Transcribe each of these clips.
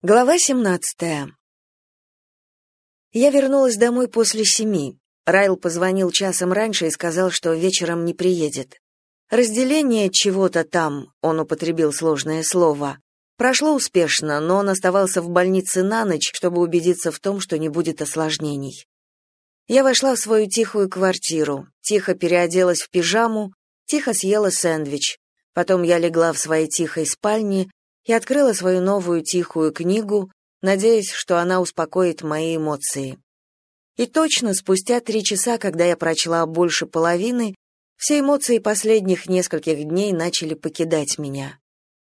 Глава 17. Я вернулась домой после семи. Райл позвонил часом раньше и сказал, что вечером не приедет. Разделение чего-то там, он употребил сложное слово, прошло успешно, но он оставался в больнице на ночь, чтобы убедиться в том, что не будет осложнений. Я вошла в свою тихую квартиру, тихо переоделась в пижаму, тихо съела сэндвич. Потом я легла в своей тихой спальне и открыла свою новую тихую книгу, надеясь, что она успокоит мои эмоции. И точно спустя три часа, когда я прочла больше половины, все эмоции последних нескольких дней начали покидать меня.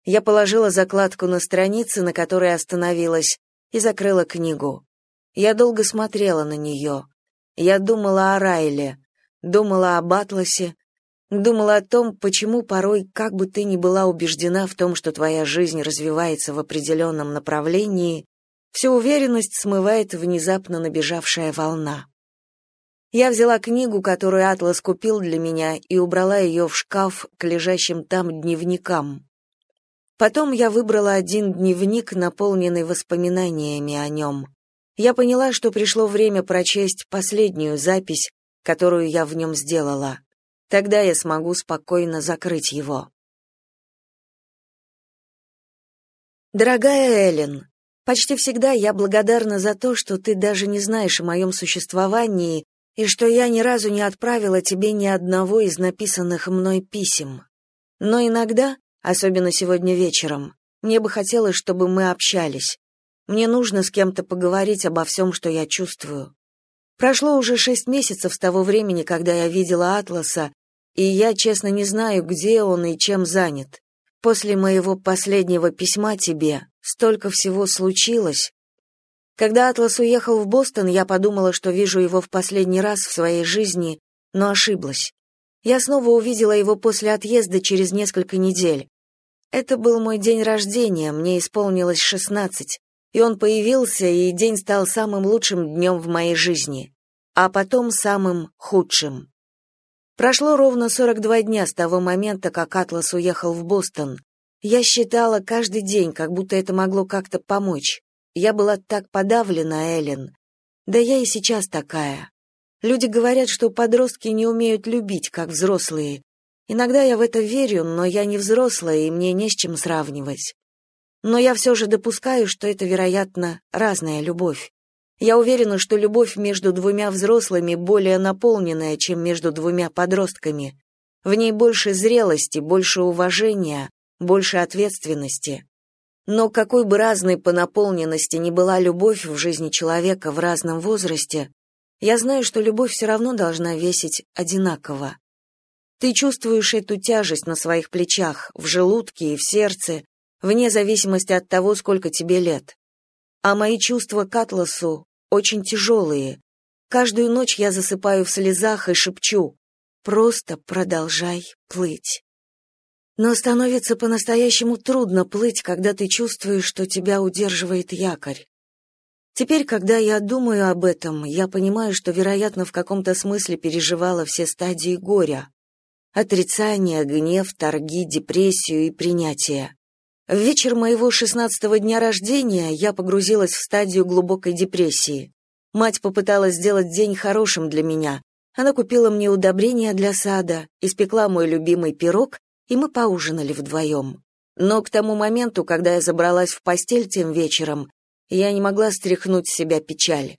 Я положила закладку на странице, на которой остановилась, и закрыла книгу. Я долго смотрела на нее. Я думала о Райле, думала об Атласе, Думала о том, почему порой, как бы ты ни была убеждена в том, что твоя жизнь развивается в определенном направлении, всю уверенность смывает внезапно набежавшая волна. Я взяла книгу, которую Атлас купил для меня, и убрала ее в шкаф к лежащим там дневникам. Потом я выбрала один дневник, наполненный воспоминаниями о нем. Я поняла, что пришло время прочесть последнюю запись, которую я в нем сделала. Тогда я смогу спокойно закрыть его. Дорогая Эллен, почти всегда я благодарна за то, что ты даже не знаешь о моем существовании и что я ни разу не отправила тебе ни одного из написанных мной писем. Но иногда, особенно сегодня вечером, мне бы хотелось, чтобы мы общались. Мне нужно с кем-то поговорить обо всем, что я чувствую. Прошло уже шесть месяцев с того времени, когда я видела Атласа, и я, честно, не знаю, где он и чем занят. После моего последнего письма тебе столько всего случилось. Когда Атлас уехал в Бостон, я подумала, что вижу его в последний раз в своей жизни, но ошиблась. Я снова увидела его после отъезда через несколько недель. Это был мой день рождения, мне исполнилось шестнадцать и он появился, и день стал самым лучшим днем в моей жизни, а потом самым худшим. Прошло ровно 42 дня с того момента, как Атлас уехал в Бостон. Я считала каждый день, как будто это могло как-то помочь. Я была так подавлена, Эллен. Да я и сейчас такая. Люди говорят, что подростки не умеют любить, как взрослые. Иногда я в это верю, но я не взрослая, и мне не с чем сравнивать но я все же допускаю, что это, вероятно, разная любовь. Я уверена, что любовь между двумя взрослыми более наполненная, чем между двумя подростками. В ней больше зрелости, больше уважения, больше ответственности. Но какой бы разной по наполненности ни была любовь в жизни человека в разном возрасте, я знаю, что любовь все равно должна весить одинаково. Ты чувствуешь эту тяжесть на своих плечах, в желудке и в сердце, вне зависимости от того, сколько тебе лет. А мои чувства к Атласу очень тяжелые. Каждую ночь я засыпаю в слезах и шепчу «Просто продолжай плыть». Но становится по-настоящему трудно плыть, когда ты чувствуешь, что тебя удерживает якорь. Теперь, когда я думаю об этом, я понимаю, что, вероятно, в каком-то смысле переживала все стадии горя. Отрицание, гнев, торги, депрессию и принятие. В вечер моего шестнадцатого дня рождения я погрузилась в стадию глубокой депрессии. Мать попыталась сделать день хорошим для меня. Она купила мне удобрения для сада, испекла мой любимый пирог, и мы поужинали вдвоем. Но к тому моменту, когда я забралась в постель тем вечером, я не могла стряхнуть с себя печаль.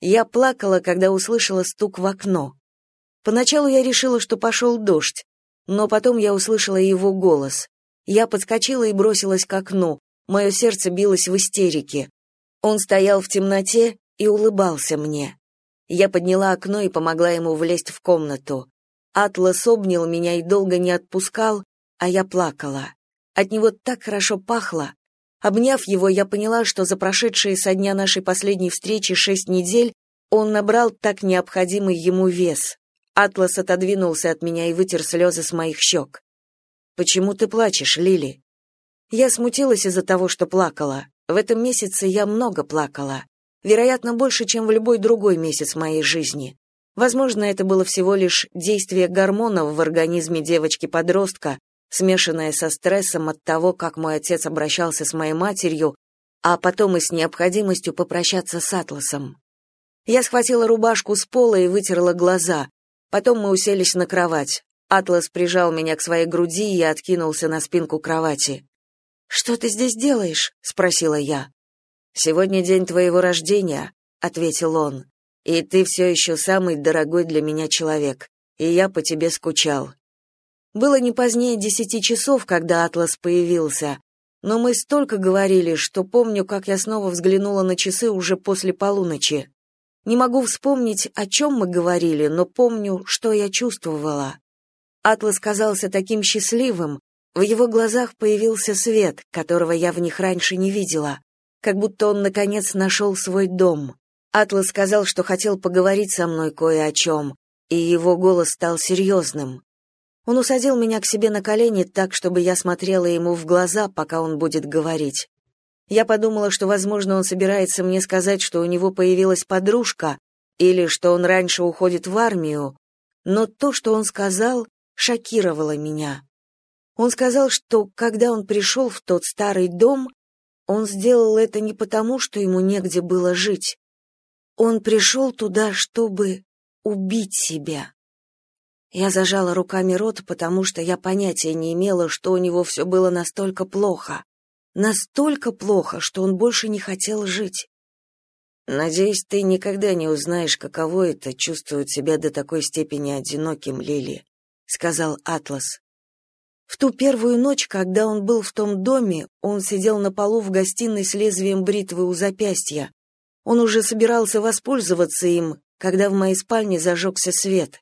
Я плакала, когда услышала стук в окно. Поначалу я решила, что пошел дождь, но потом я услышала его голос. Я подскочила и бросилась к окну. Мое сердце билось в истерике. Он стоял в темноте и улыбался мне. Я подняла окно и помогла ему влезть в комнату. Атлас обнял меня и долго не отпускал, а я плакала. От него так хорошо пахло. Обняв его, я поняла, что за прошедшие со дня нашей последней встречи шесть недель он набрал так необходимый ему вес. Атлас отодвинулся от меня и вытер слезы с моих щек. Почему ты плачешь, Лили? Я смутилась из-за того, что плакала. В этом месяце я много плакала. Вероятно, больше, чем в любой другой месяц моей жизни. Возможно, это было всего лишь действие гормонов в организме девочки-подростка, смешанное со стрессом от того, как мой отец обращался с моей матерью, а потом и с необходимостью попрощаться с Атласом. Я схватила рубашку с пола и вытерла глаза. Потом мы уселись на кровать. Атлас прижал меня к своей груди и откинулся на спинку кровати. «Что ты здесь делаешь?» — спросила я. «Сегодня день твоего рождения», — ответил он. «И ты все еще самый дорогой для меня человек, и я по тебе скучал». Было не позднее десяти часов, когда Атлас появился, но мы столько говорили, что помню, как я снова взглянула на часы уже после полуночи. Не могу вспомнить, о чем мы говорили, но помню, что я чувствовала. Атлас казался таким счастливым, в его глазах появился свет, которого я в них раньше не видела, как будто он, наконец, нашел свой дом. Атлас сказал, что хотел поговорить со мной кое о чем, и его голос стал серьезным. Он усадил меня к себе на колени так, чтобы я смотрела ему в глаза, пока он будет говорить. Я подумала, что, возможно, он собирается мне сказать, что у него появилась подружка или что он раньше уходит в армию, но то, что он сказал, шокировало меня. Он сказал, что когда он пришел в тот старый дом, он сделал это не потому, что ему негде было жить. Он пришел туда, чтобы убить себя. Я зажала руками рот, потому что я понятия не имела, что у него все было настолько плохо. Настолько плохо, что он больше не хотел жить. Надеюсь, ты никогда не узнаешь, каково это чувствовать себя до такой степени одиноким, Лили, сказал Атлас. В ту первую ночь, когда он был в том доме, он сидел на полу в гостиной с лезвием бритвы у запястья. Он уже собирался воспользоваться им, когда в моей спальне зажегся свет.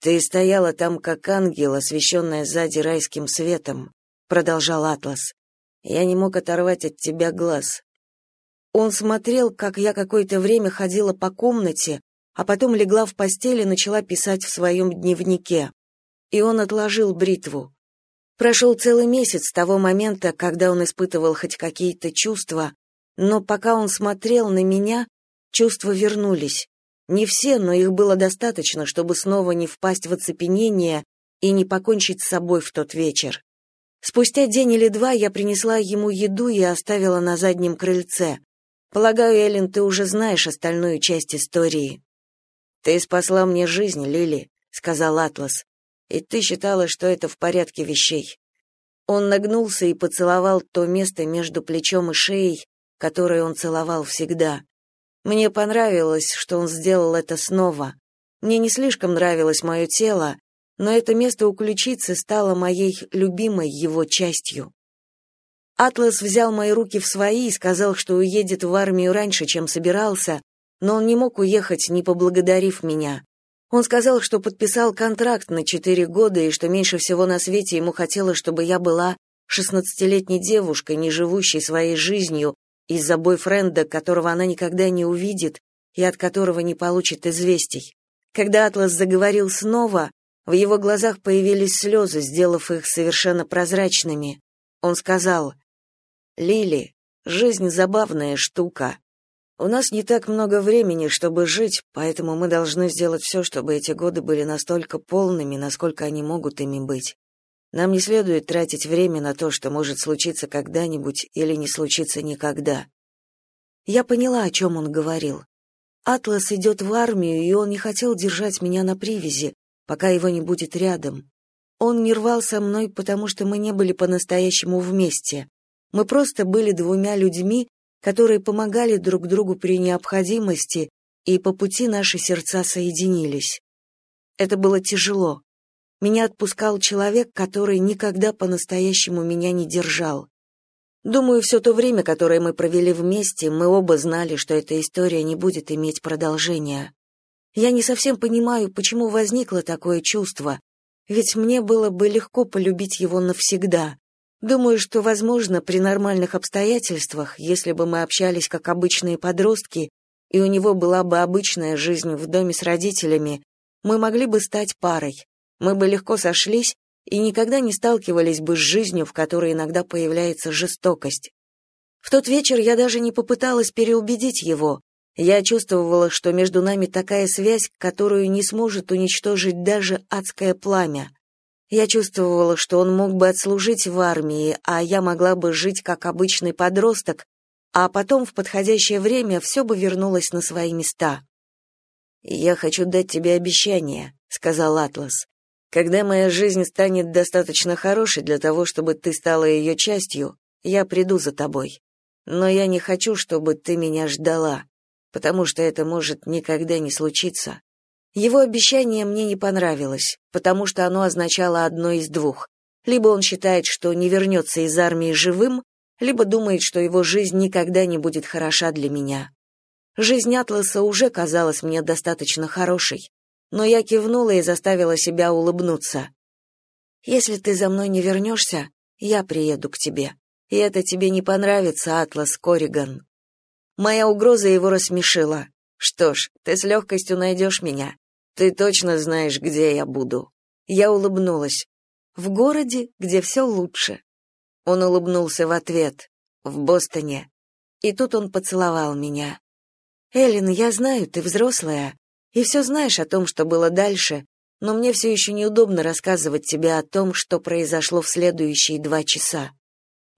Ты стояла там как ангел, освещенная сзади райским светом, продолжал Атлас. Я не мог оторвать от тебя глаз. Он смотрел, как я какое-то время ходила по комнате, а потом легла в постель и начала писать в своем дневнике. И он отложил бритву. Прошел целый месяц с того момента, когда он испытывал хоть какие-то чувства, но пока он смотрел на меня, чувства вернулись. Не все, но их было достаточно, чтобы снова не впасть в оцепенение и не покончить с собой в тот вечер. Спустя день или два я принесла ему еду и оставила на заднем крыльце. Полагаю, Эллен, ты уже знаешь остальную часть истории. Ты спасла мне жизнь, Лили, сказал Атлас. И ты считала, что это в порядке вещей. Он нагнулся и поцеловал то место между плечом и шеей, которое он целовал всегда. Мне понравилось, что он сделал это снова. Мне не слишком нравилось мое тело, но это место у ключицы стало моей любимой его частью. Атлас взял мои руки в свои и сказал, что уедет в армию раньше, чем собирался, но он не мог уехать, не поблагодарив меня. Он сказал, что подписал контракт на четыре года и что меньше всего на свете ему хотелось, чтобы я была шестнадцатилетней девушкой, не живущей своей жизнью из-за бойфренда, которого она никогда не увидит и от которого не получит известий. Когда Атлас заговорил снова, в его глазах появились слезы, сделав их совершенно прозрачными. Он сказал, «Лили, жизнь забавная штука. У нас не так много времени, чтобы жить, поэтому мы должны сделать все, чтобы эти годы были настолько полными, насколько они могут ими быть. Нам не следует тратить время на то, что может случиться когда-нибудь или не случиться никогда». Я поняла, о чем он говорил. Атлас идет в армию, и он не хотел держать меня на привязи, пока его не будет рядом. Он не рвал со мной, потому что мы не были по-настоящему вместе. Мы просто были двумя людьми, которые помогали друг другу при необходимости, и по пути наши сердца соединились. Это было тяжело. Меня отпускал человек, который никогда по-настоящему меня не держал. Думаю, все то время, которое мы провели вместе, мы оба знали, что эта история не будет иметь продолжения. Я не совсем понимаю, почему возникло такое чувство, ведь мне было бы легко полюбить его навсегда. Думаю, что, возможно, при нормальных обстоятельствах, если бы мы общались как обычные подростки, и у него была бы обычная жизнь в доме с родителями, мы могли бы стать парой. Мы бы легко сошлись и никогда не сталкивались бы с жизнью, в которой иногда появляется жестокость. В тот вечер я даже не попыталась переубедить его, я чувствовала, что между нами такая связь, которую не сможет уничтожить даже адское пламя. Я чувствовала, что он мог бы отслужить в армии, а я могла бы жить как обычный подросток, а потом в подходящее время все бы вернулось на свои места. «Я хочу дать тебе обещание», — сказал Атлас. «Когда моя жизнь станет достаточно хорошей для того, чтобы ты стала ее частью, я приду за тобой. Но я не хочу, чтобы ты меня ждала, потому что это может никогда не случиться. Его обещание мне не понравилось, потому что оно означало одно из двух. Либо он считает, что не вернется из армии живым, либо думает, что его жизнь никогда не будет хороша для меня. Жизнь Атласа уже казалась мне достаточно хорошей, но я кивнула и заставила себя улыбнуться. «Если ты за мной не вернешься, я приеду к тебе. И это тебе не понравится, Атлас Кориган. Моя угроза его рассмешила. Что ж, ты с легкостью найдешь меня. Ты точно знаешь, где я буду. Я улыбнулась. В городе, где все лучше. Он улыбнулся в ответ. В Бостоне. И тут он поцеловал меня. Эллен, я знаю, ты взрослая, и все знаешь о том, что было дальше, но мне все еще неудобно рассказывать тебе о том, что произошло в следующие два часа.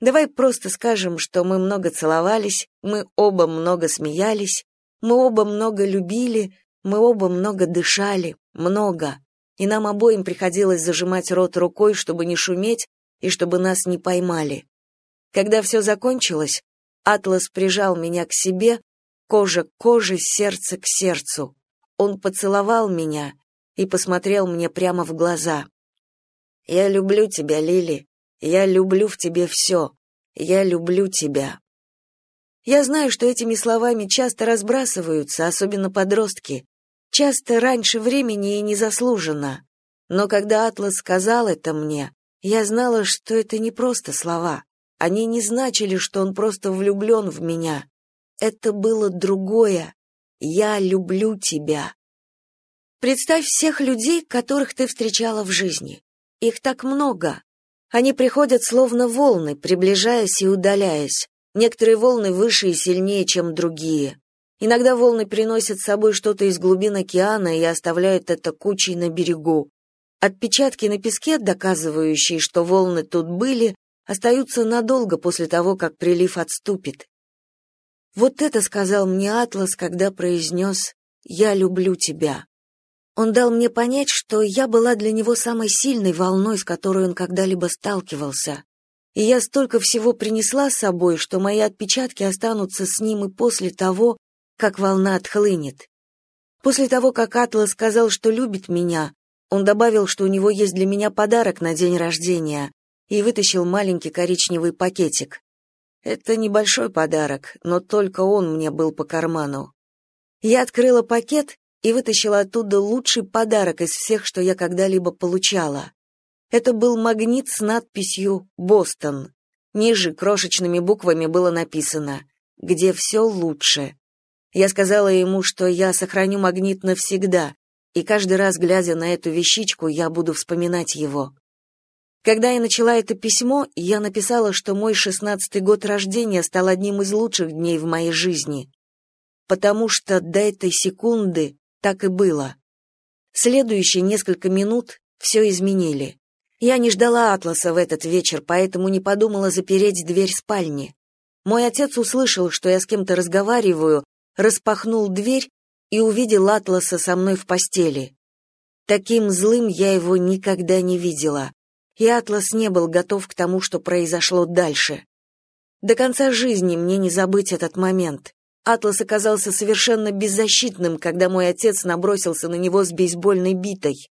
Давай просто скажем, что мы много целовались, мы оба много смеялись, мы оба много любили, мы оба много дышали, много. И нам обоим приходилось зажимать рот рукой, чтобы не шуметь и чтобы нас не поймали. Когда все закончилось, Атлас прижал меня к себе, кожа к коже, сердце к сердцу. Он поцеловал меня и посмотрел мне прямо в глаза. «Я люблю тебя, Лили», я люблю в тебе все. Я люблю тебя. Я знаю, что этими словами часто разбрасываются, особенно подростки. Часто раньше времени и незаслуженно. Но когда Атлас сказал это мне, я знала, что это не просто слова. Они не значили, что он просто влюблен в меня. Это было другое. Я люблю тебя. Представь всех людей, которых ты встречала в жизни. Их так много. Они приходят словно волны, приближаясь и удаляясь. Некоторые волны выше и сильнее, чем другие. Иногда волны приносят с собой что-то из глубин океана и оставляют это кучей на берегу. Отпечатки на песке, доказывающие, что волны тут были, остаются надолго после того, как прилив отступит. Вот это сказал мне Атлас, когда произнес «Я люблю тебя». Он дал мне понять, что я была для него самой сильной волной, с которой он когда-либо сталкивался. И я столько всего принесла с собой, что мои отпечатки останутся с ним и после того, как волна отхлынет. После того, как Атлас сказал, что любит меня, он добавил, что у него есть для меня подарок на день рождения, и вытащил маленький коричневый пакетик. Это небольшой подарок, но только он мне был по карману. Я открыла пакет и вытащила оттуда лучший подарок из всех, что я когда-либо получала. Это был магнит с надписью «Бостон». Ниже крошечными буквами было написано «Где все лучше». Я сказала ему, что я сохраню магнит навсегда, и каждый раз, глядя на эту вещичку, я буду вспоминать его. Когда я начала это письмо, я написала, что мой шестнадцатый год рождения стал одним из лучших дней в моей жизни, потому что до этой секунды так и было. Следующие несколько минут все изменили. Я не ждала Атласа в этот вечер, поэтому не подумала запереть дверь спальни. Мой отец услышал, что я с кем-то разговариваю, распахнул дверь и увидел Атласа со мной в постели. Таким злым я его никогда не видела, и Атлас не был готов к тому, что произошло дальше. До конца жизни мне не забыть этот момент. Атлас оказался совершенно беззащитным, когда мой отец набросился на него с бейсбольной битой.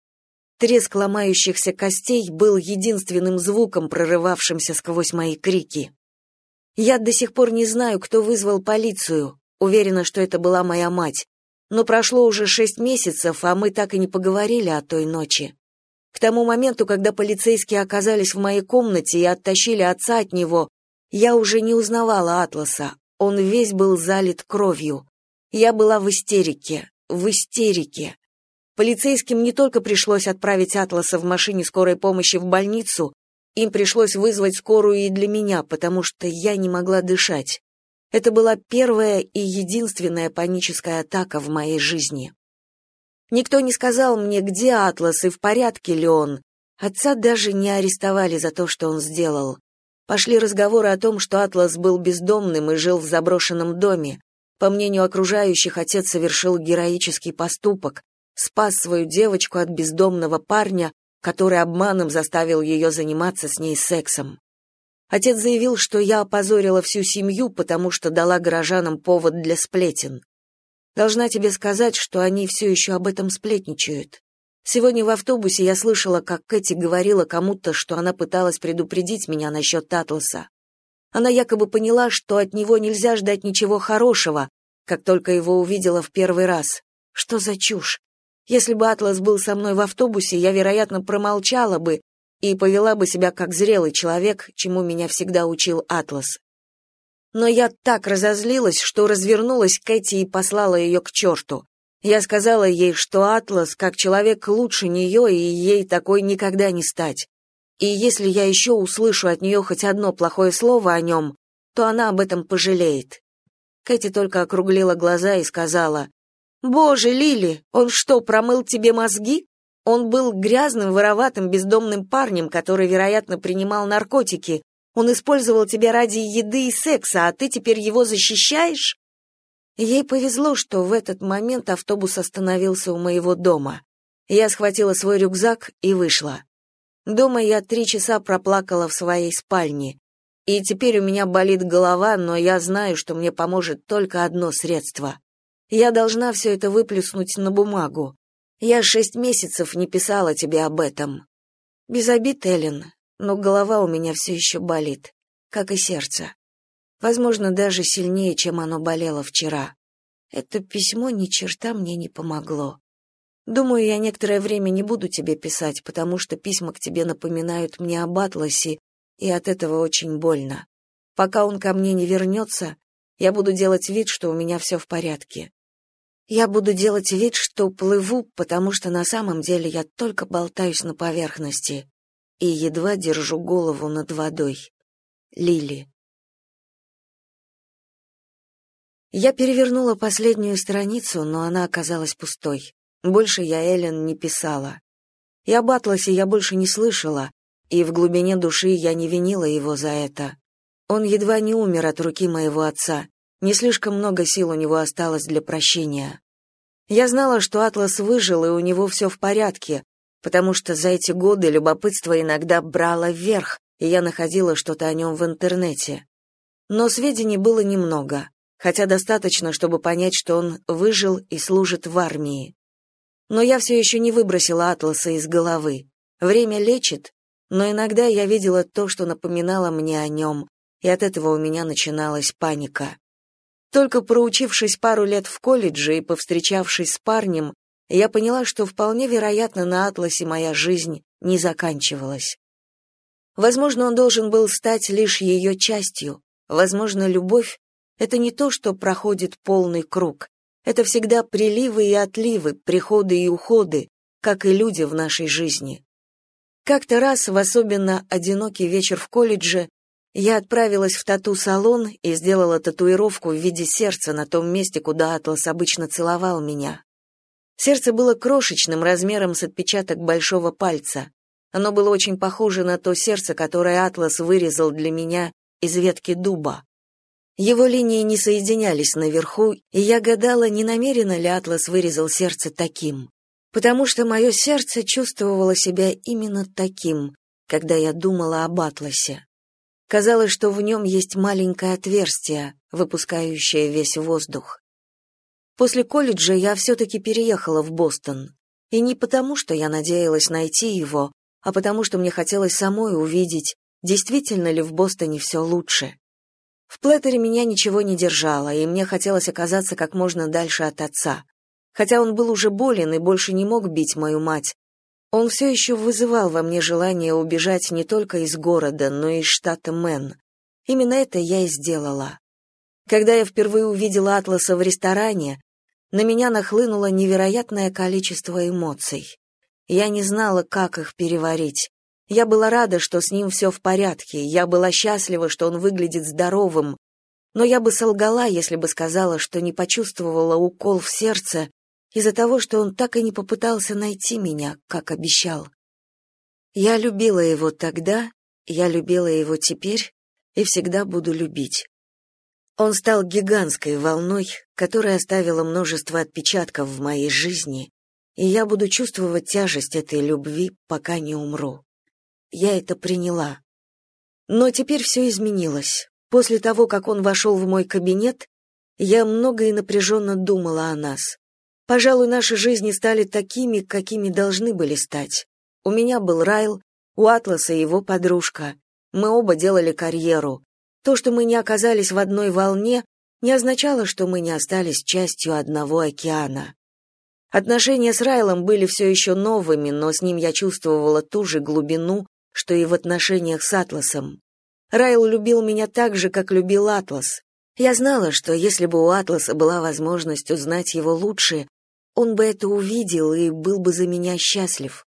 Треск ломающихся костей был единственным звуком, прорывавшимся сквозь мои крики. Я до сих пор не знаю, кто вызвал полицию. Уверена, что это была моя мать. Но прошло уже шесть месяцев, а мы так и не поговорили о той ночи. К тому моменту, когда полицейские оказались в моей комнате и оттащили отца от него, я уже не узнавала Атласа, он весь был залит кровью. Я была в истерике, в истерике. Полицейским не только пришлось отправить Атласа в машине скорой помощи в больницу, им пришлось вызвать скорую и для меня, потому что я не могла дышать. Это была первая и единственная паническая атака в моей жизни. Никто не сказал мне, где Атлас и в порядке ли он. Отца даже не арестовали за то, что он сделал. Пошли разговоры о том, что Атлас был бездомным и жил в заброшенном доме. По мнению окружающих, отец совершил героический поступок, спас свою девочку от бездомного парня, который обманом заставил ее заниматься с ней сексом. Отец заявил, что я опозорила всю семью, потому что дала горожанам повод для сплетен. Должна тебе сказать, что они все еще об этом сплетничают. Сегодня в автобусе я слышала, как Кэти говорила кому-то, что она пыталась предупредить меня насчет Атласа. Она якобы поняла, что от него нельзя ждать ничего хорошего, как только его увидела в первый раз. Что за чушь? Если бы Атлас был со мной в автобусе, я, вероятно, промолчала бы и повела бы себя как зрелый человек, чему меня всегда учил Атлас. Но я так разозлилась, что развернулась к Кэти и послала ее к черту. Я сказала ей, что Атлас, как человек, лучше нее, и ей такой никогда не стать. И если я еще услышу от нее хоть одно плохое слово о нем, то она об этом пожалеет. Кэти только округлила глаза и сказала, «Боже, Лили, он что, промыл тебе мозги? Он был грязным, вороватым, бездомным парнем, который, вероятно, принимал наркотики. Он использовал тебя ради еды и секса, а ты теперь его защищаешь?» Ей повезло, что в этот момент автобус остановился у моего дома. Я схватила свой рюкзак и вышла. Дома я три часа проплакала в своей спальне. И теперь у меня болит голова, но я знаю, что мне поможет только одно средство. Я должна все это выплеснуть на бумагу. Я шесть месяцев не писала тебе об этом. Без обид, Эллен, но голова у меня все еще болит, как и сердце возможно, даже сильнее, чем оно болело вчера. Это письмо ни черта мне не помогло. Думаю, я некоторое время не буду тебе писать, потому что письма к тебе напоминают мне об Атласе, и от этого очень больно. Пока он ко мне не вернется, я буду делать вид, что у меня все в порядке. Я буду делать вид, что плыву, потому что на самом деле я только болтаюсь на поверхности и едва держу голову над водой. Лили. Я перевернула последнюю страницу, но она оказалась пустой. Больше я Эллен не писала. И об Атласе я больше не слышала, и в глубине души я не винила его за это. Он едва не умер от руки моего отца. Не слишком много сил у него осталось для прощения. Я знала, что Атлас выжил, и у него все в порядке, потому что за эти годы любопытство иногда брало вверх, и я находила что-то о нем в интернете. Но сведений было немного хотя достаточно, чтобы понять, что он выжил и служит в армии. Но я все еще не выбросила атласа из головы. Время лечит, но иногда я видела то, что напоминало мне о нем, и от этого у меня начиналась паника. Только проучившись пару лет в колледже и повстречавшись с парнем, я поняла, что вполне вероятно на атласе моя жизнь не заканчивалась. Возможно, он должен был стать лишь ее частью, возможно, любовь это не то, что проходит полный круг. Это всегда приливы и отливы, приходы и уходы, как и люди в нашей жизни. Как-то раз, в особенно одинокий вечер в колледже, я отправилась в тату-салон и сделала татуировку в виде сердца на том месте, куда Атлас обычно целовал меня. Сердце было крошечным, размером с отпечаток большого пальца. Оно было очень похоже на то сердце, которое Атлас вырезал для меня из ветки дуба. Его линии не соединялись наверху, и я гадала, не намеренно ли Атлас вырезал сердце таким. Потому что мое сердце чувствовало себя именно таким, когда я думала об Атласе. Казалось, что в нем есть маленькое отверстие, выпускающее весь воздух. После колледжа я все-таки переехала в Бостон. И не потому, что я надеялась найти его, а потому, что мне хотелось самой увидеть, действительно ли в Бостоне все лучше. В Плеттере меня ничего не держало, и мне хотелось оказаться как можно дальше от отца. Хотя он был уже болен и больше не мог бить мою мать, он все еще вызывал во мне желание убежать не только из города, но и из штата Мэн. Именно это я и сделала. Когда я впервые увидела Атласа в ресторане, на меня нахлынуло невероятное количество эмоций. Я не знала, как их переварить. Я была рада, что с ним все в порядке, я была счастлива, что он выглядит здоровым, но я бы солгала, если бы сказала, что не почувствовала укол в сердце из-за того, что он так и не попытался найти меня, как обещал. Я любила его тогда Я любила его теперь и всегда буду любить. Он стал гигантской волной, которая оставила множество отпечатков в моей жизни, и я буду чувствовать тяжесть этой любви, пока не умру. Я это приняла. Но теперь все изменилось. После того, как он вошел в мой кабинет, я много и напряженно думала о нас. Пожалуй, наши жизни стали такими, какими должны были стать. У меня был Райл, у Атласа его подружка. Мы оба делали карьеру. То, что мы не оказались в одной волне, не означало, что мы не остались частью одного океана. Отношения с Райлом были все еще новыми, но с ним я чувствовала ту же глубину, что и в отношениях с Атласом. Райл любил меня так же, как любил Атлас. Я знала, что если бы у Атласа была возможность узнать его лучше, он бы это увидел и был бы за меня счастлив.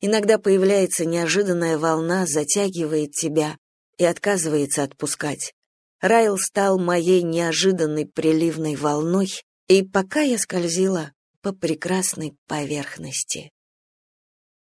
Иногда появляется неожиданная волна, затягивает тебя и отказывается отпускать. Райл стал моей неожиданной приливной волной, и пока я скользила по прекрасной поверхности.